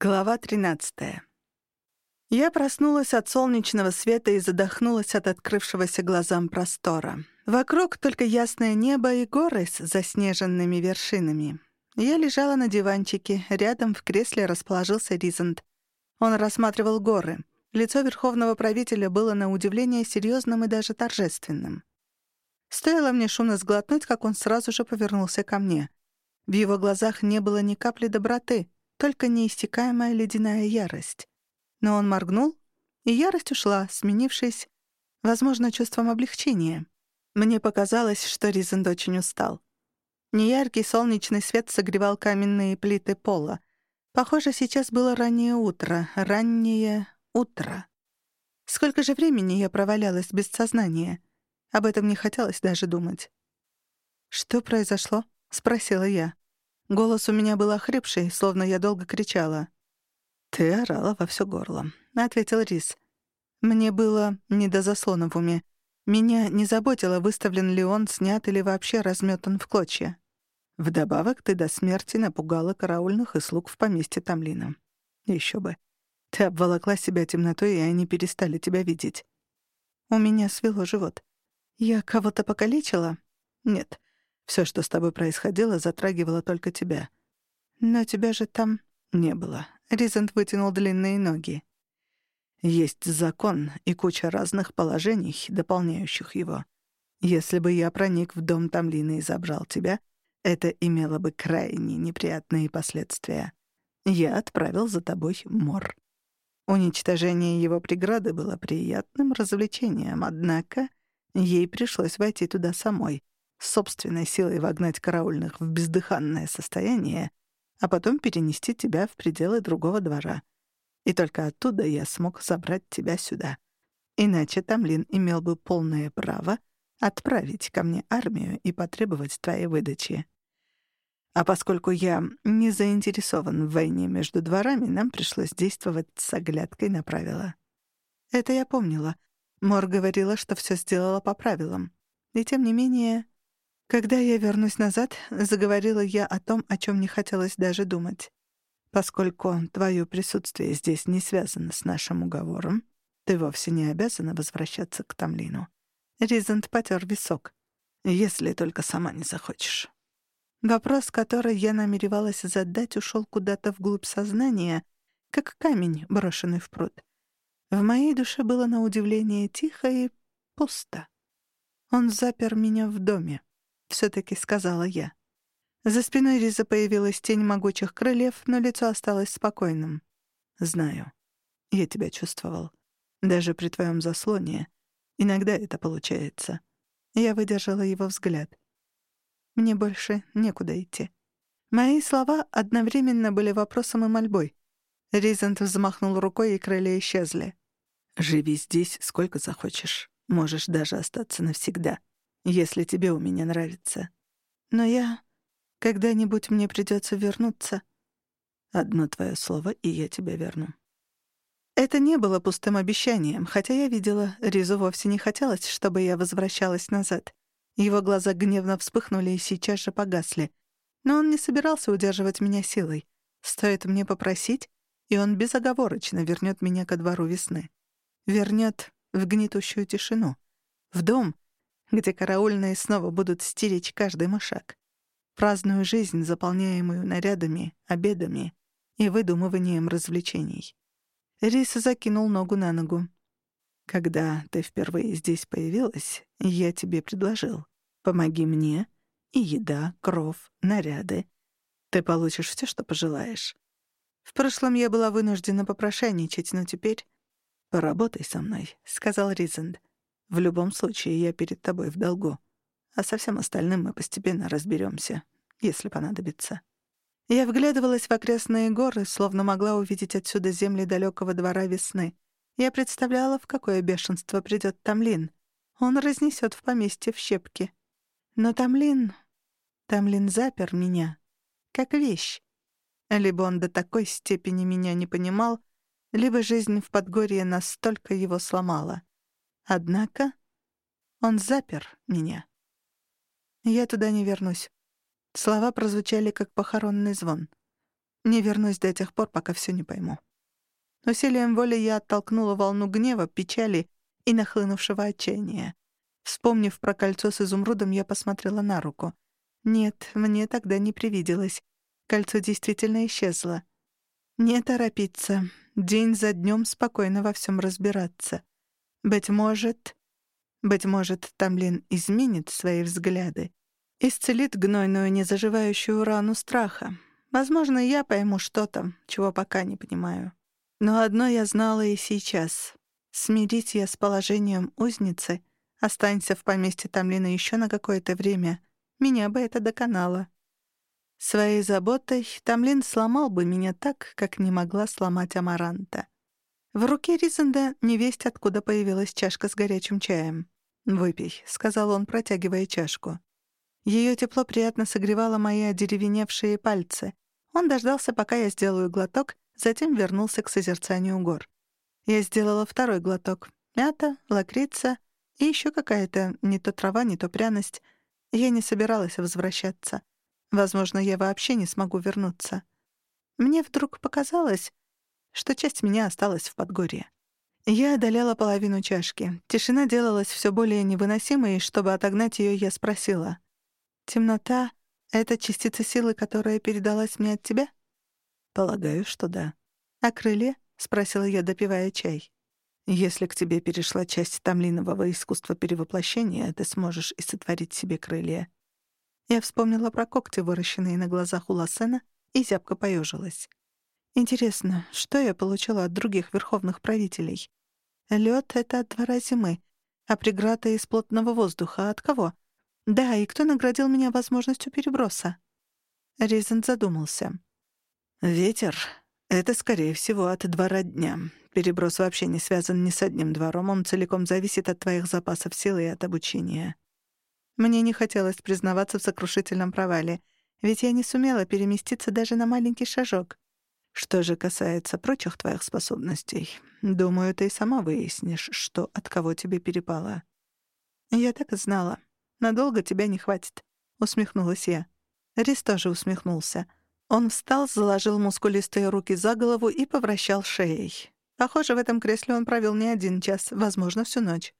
Глава 13. Я проснулась от солнечного света и задохнулась от открывшегося глазам простора. Вокруг только ясное небо и горы с заснеженными вершинами. Я лежала на диванчике, рядом в кресле расположился Ризент. Он рассматривал горы. Лицо верховного правителя было на удивление серьезным и даже торжественным. Стоило мне шумно сглотнуть, как он сразу же повернулся ко мне. В его глазах не было ни капли доброты — только неистекаемая ледяная ярость. Но он моргнул, и ярость ушла, сменившись, возможно, чувством облегчения. Мне показалось, что Ризент очень устал. Неяркий солнечный свет согревал каменные плиты пола. Похоже, сейчас было раннее утро, раннее утро. Сколько же времени я провалялась без сознания? Об этом не хотелось даже думать. «Что произошло?» — спросила я. Голос у меня был охрипший, словно я долго кричала. «Ты орала во всё горло», — ответил Рис. Мне было не до заслона в уме. Меня не заботило, выставлен ли он, снят или вообще разметан в клочья. Вдобавок ты до смерти напугала караульных и слуг в поместье Тамлина. Еще бы. Ты обволокла себя темнотой, и они перестали тебя видеть. У меня свело живот. Я кого-то покалечила? Нет. Все, что с тобой происходило, затрагивало только тебя. Но тебя же там не было. Ризент вытянул длинные ноги. Есть закон и куча разных положений, дополняющих его. Если бы я проник в дом Тамлина и забрал тебя, это имело бы крайне неприятные последствия. Я отправил за тобой Мор. Уничтожение его преграды было приятным развлечением, однако ей пришлось войти туда самой — собственной силой вогнать караульных в бездыханное состояние, а потом перенести тебя в пределы другого двора. И только оттуда я смог забрать тебя сюда. Иначе Тамлин имел бы полное право отправить ко мне армию и потребовать твоей выдачи. А поскольку я не заинтересован в войне между дворами, нам пришлось действовать с оглядкой на правила. Это я помнила. Мор говорила, что все сделала по правилам. И тем не менее, «Когда я вернусь назад», — заговорила я о том, о чем не хотелось даже думать. «Поскольку твое присутствие здесь не связано с нашим уговором, ты вовсе не обязана возвращаться к Тамлину». Ризент потер висок. «Если только сама не захочешь». Вопрос, который я намеревалась задать, ушел куда-то вглубь сознания, как камень, брошенный в пруд. В моей душе было на удивление тихо и пусто. Он запер меня в доме. — все-таки сказала я. За спиной Риза появилась тень могучих крыльев, но лицо осталось спокойным. «Знаю. Я тебя чувствовал. Даже при твоем заслоне. Иногда это получается». Я выдержала его взгляд. «Мне больше некуда идти». Мои слова одновременно были вопросом и мольбой. Ризент взмахнул рукой, и крылья исчезли. «Живи здесь сколько захочешь. Можешь даже остаться навсегда если тебе у меня нравится. Но я... Когда-нибудь мне придется вернуться. Одно твое слово, и я тебя верну. Это не было пустым обещанием, хотя я видела, Ризу вовсе не хотелось, чтобы я возвращалась назад. Его глаза гневно вспыхнули и сейчас же погасли. Но он не собирался удерживать меня силой. Стоит мне попросить, и он безоговорочно вернет меня ко двору весны. Вернет в гнетущую тишину. В дом, где караульные снова будут стеречь каждый мой шаг. Праздную жизнь, заполняемую нарядами, обедами и выдумыванием развлечений. Рис закинул ногу на ногу. «Когда ты впервые здесь появилась, я тебе предложил. Помоги мне, и еда, кров, наряды. Ты получишь все, что пожелаешь. В прошлом я была вынуждена попрошайничать, но теперь... «Поработай со мной», — сказал Ризенд. В любом случае, я перед тобой в долгу. А со всем остальным мы постепенно разберемся, если понадобится. Я вглядывалась в окрестные горы, словно могла увидеть отсюда земли далекого двора весны. Я представляла, в какое бешенство придет Тамлин. Он разнесет в поместье в щепки. Но Тамлин... Тамлин запер меня. Как вещь. Либо он до такой степени меня не понимал, либо жизнь в Подгорье настолько его сломала. Однако он запер меня. Я туда не вернусь. Слова прозвучали, как похоронный звон. Не вернусь до тех пор, пока все не пойму. Усилием воли я оттолкнула волну гнева, печали и нахлынувшего отчаяния. Вспомнив про кольцо с изумрудом, я посмотрела на руку. Нет, мне тогда не привиделось. Кольцо действительно исчезло. Не торопиться. День за днем спокойно во всем разбираться. Быть может... Быть может, Тамлин изменит свои взгляды. Исцелит гнойную незаживающую рану страха. Возможно, я пойму что-то, чего пока не понимаю. Но одно я знала и сейчас. Смирить я с положением узницы, останься в поместье Тамлина еще на какое-то время, меня бы это доконало. Своей заботой Тамлин сломал бы меня так, как не могла сломать Амаранта. В руке Ризенда невесть откуда появилась чашка с горячим чаем. «Выпей», — сказал он, протягивая чашку. Ее тепло приятно согревало мои одеревеневшие пальцы. Он дождался, пока я сделаю глоток, затем вернулся к созерцанию гор. Я сделала второй глоток. Мята, лакрица и еще какая-то не то трава, не то пряность. Я не собиралась возвращаться. Возможно, я вообще не смогу вернуться. Мне вдруг показалось, что часть меня осталась в Подгорье. Я одолела половину чашки. Тишина делалась все более невыносимой, и чтобы отогнать ее, я спросила. «Темнота — это частица силы, которая передалась мне от тебя?» «Полагаю, что да». «А крылья?» — спросила я, допивая чай. «Если к тебе перешла часть тамлинового искусства перевоплощения, ты сможешь и сотворить себе крылья». Я вспомнила про когти, выращенные на глазах у Лассена, и зябко поежилась. Интересно, что я получила от других верховных правителей? Лед — это от двора зимы, а преграда из плотного воздуха — от кого? Да, и кто наградил меня возможностью переброса? Ризен задумался. «Ветер — это, скорее всего, от двора дня. Переброс вообще не связан ни с одним двором, он целиком зависит от твоих запасов силы и от обучения». Мне не хотелось признаваться в сокрушительном провале, ведь я не сумела переместиться даже на маленький шажок. Что же касается прочих твоих способностей, думаю, ты сама выяснишь, что от кого тебе перепало. Я так и знала. Надолго тебя не хватит, усмехнулась я. Рис тоже усмехнулся. Он встал, заложил мускулистые руки за голову и повращал шеей. Похоже, в этом кресле он провел не один час, возможно, всю ночь.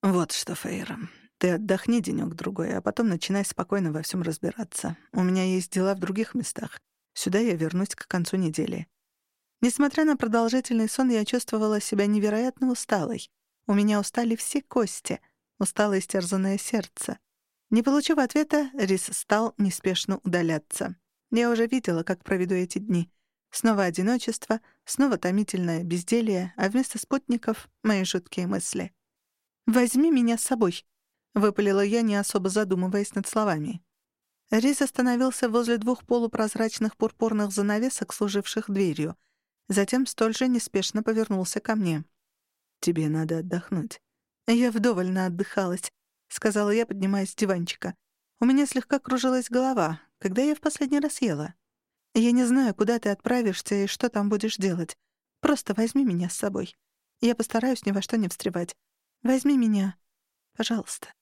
«Вот что, Фейра, ты отдохни денёк-другой, а потом начинай спокойно во всем разбираться. У меня есть дела в других местах. Сюда я вернусь к концу недели. Несмотря на продолжительный сон, я чувствовала себя невероятно усталой. У меня устали все кости, устало истерзанное сердце. Не получив ответа, Рис стал неспешно удаляться. Я уже видела, как проведу эти дни. Снова одиночество, снова томительное безделье, а вместо спутников — мои жуткие мысли. «Возьми меня с собой», — выпалила я, не особо задумываясь над словами. Рис остановился возле двух полупрозрачных пурпурных занавесок, служивших дверью. Затем столь же неспешно повернулся ко мне. «Тебе надо отдохнуть». «Я вдоволь отдыхалась», — сказала я, поднимаясь с диванчика. «У меня слегка кружилась голова, когда я в последний раз ела. Я не знаю, куда ты отправишься и что там будешь делать. Просто возьми меня с собой. Я постараюсь ни во что не встревать. Возьми меня, пожалуйста».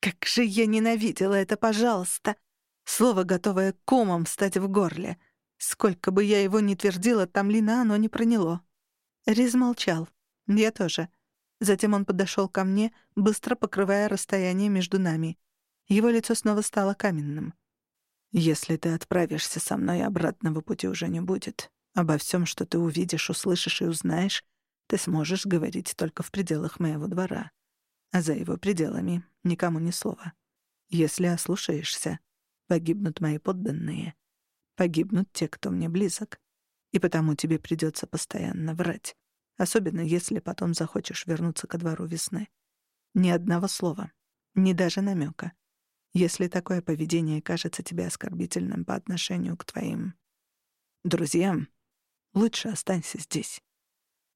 Как же я ненавидела это «пожалуйста». Слово, готовое комом встать в горле. Сколько бы я его ни твердила, Тамлина оно не проняло. Риз молчал. Я тоже. Затем он подошел ко мне, быстро покрывая расстояние между нами. Его лицо снова стало каменным. «Если ты отправишься со мной, обратного пути уже не будет. Обо всем, что ты увидишь, услышишь и узнаешь, ты сможешь говорить только в пределах моего двора. А за его пределами никому ни слова. Если ослушаешься, Погибнут мои подданные. Погибнут те, кто мне близок. И потому тебе придется постоянно врать. Особенно если потом захочешь вернуться ко двору весны. Ни одного слова. Ни даже намека. Если такое поведение кажется тебе оскорбительным по отношению к твоим друзьям, лучше останься здесь.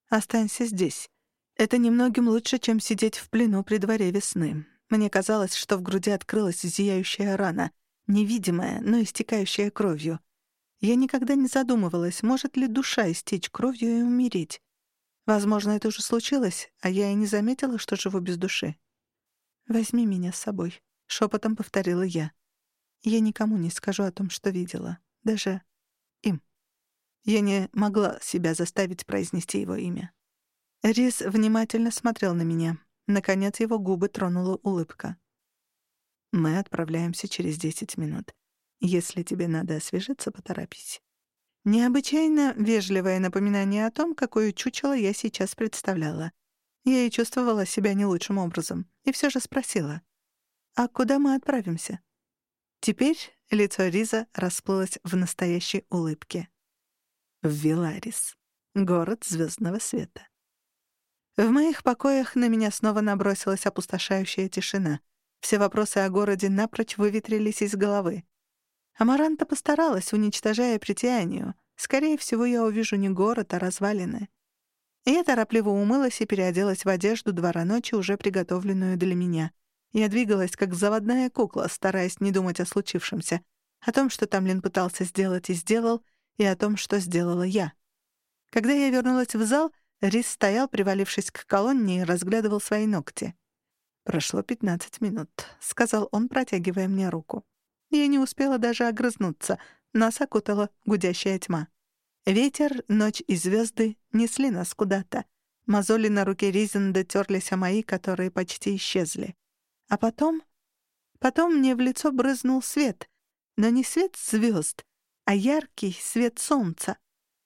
Останься здесь. Это немногим лучше, чем сидеть в плену при дворе весны. Мне казалось, что в груди открылась зияющая рана, невидимая, но истекающая кровью. Я никогда не задумывалась, может ли душа истечь кровью и умереть. Возможно, это уже случилось, а я и не заметила, что живу без души. «Возьми меня с собой», — шепотом повторила я. «Я никому не скажу о том, что видела. Даже им». Я не могла себя заставить произнести его имя. Рис внимательно смотрел на меня. Наконец его губы тронула улыбка. «Мы отправляемся через десять минут. Если тебе надо освежиться, поторопись». Необычайно вежливое напоминание о том, какое чучело я сейчас представляла. Я и чувствовала себя не лучшим образом, и все же спросила. «А куда мы отправимся?» Теперь лицо Риза расплылось в настоящей улыбке. В Виларис, город звездного света. В моих покоях на меня снова набросилась опустошающая тишина. Все вопросы о городе напрочь выветрились из головы. Амаранта постаралась, уничтожая притянию. Скорее всего, я увижу не город, а развалины. Я торопливо умылась и переоделась в одежду двора ночи, уже приготовленную для меня. Я двигалась, как заводная кукла, стараясь не думать о случившемся, о том, что Тамлин пытался сделать и сделал, и о том, что сделала я. Когда я вернулась в зал, Рис стоял, привалившись к колонне, и разглядывал свои ногти. «Прошло пятнадцать минут», — сказал он, протягивая мне руку. Я не успела даже огрызнуться, нас окутала гудящая тьма. Ветер, ночь и звезды несли нас куда-то. Мозоли на руке Ризенда терлись о мои, которые почти исчезли. А потом... Потом мне в лицо брызнул свет. Но не свет звезд, а яркий свет солнца.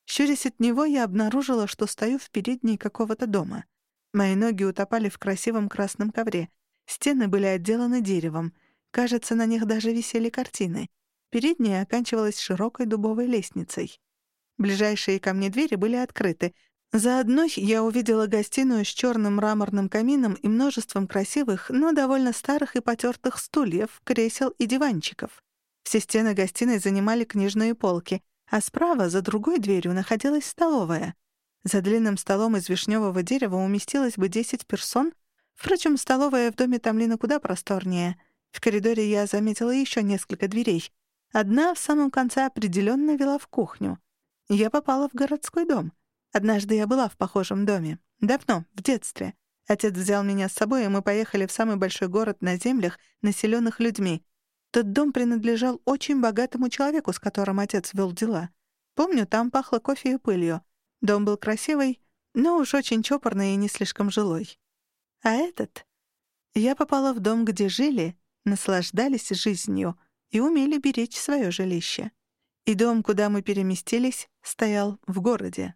Щурясь от него, я обнаружила, что стою в передней какого-то дома. Мои ноги утопали в красивом красном ковре. Стены были отделаны деревом. Кажется, на них даже висели картины. Передняя оканчивалась широкой дубовой лестницей. Ближайшие ко мне двери были открыты. За одной я увидела гостиную с черным мраморным камином и множеством красивых, но довольно старых и потертых стульев, кресел и диванчиков. Все стены гостиной занимали книжные полки, а справа, за другой дверью, находилась столовая. За длинным столом из вишневого дерева уместилось бы 10 персон. Впрочем, столовая в доме Тамлина куда просторнее. В коридоре я заметила еще несколько дверей. Одна в самом конце определенно вела в кухню. Я попала в городской дом. Однажды я была в похожем доме. Давно, в детстве. Отец взял меня с собой, и мы поехали в самый большой город на землях, населенных людьми. Тот дом принадлежал очень богатому человеку, с которым отец вел дела. Помню, там пахло кофе и пылью. Дом был красивый, но уж очень чопорный и не слишком жилой. А этот... Я попала в дом, где жили, наслаждались жизнью и умели беречь свое жилище. И дом, куда мы переместились, стоял в городе.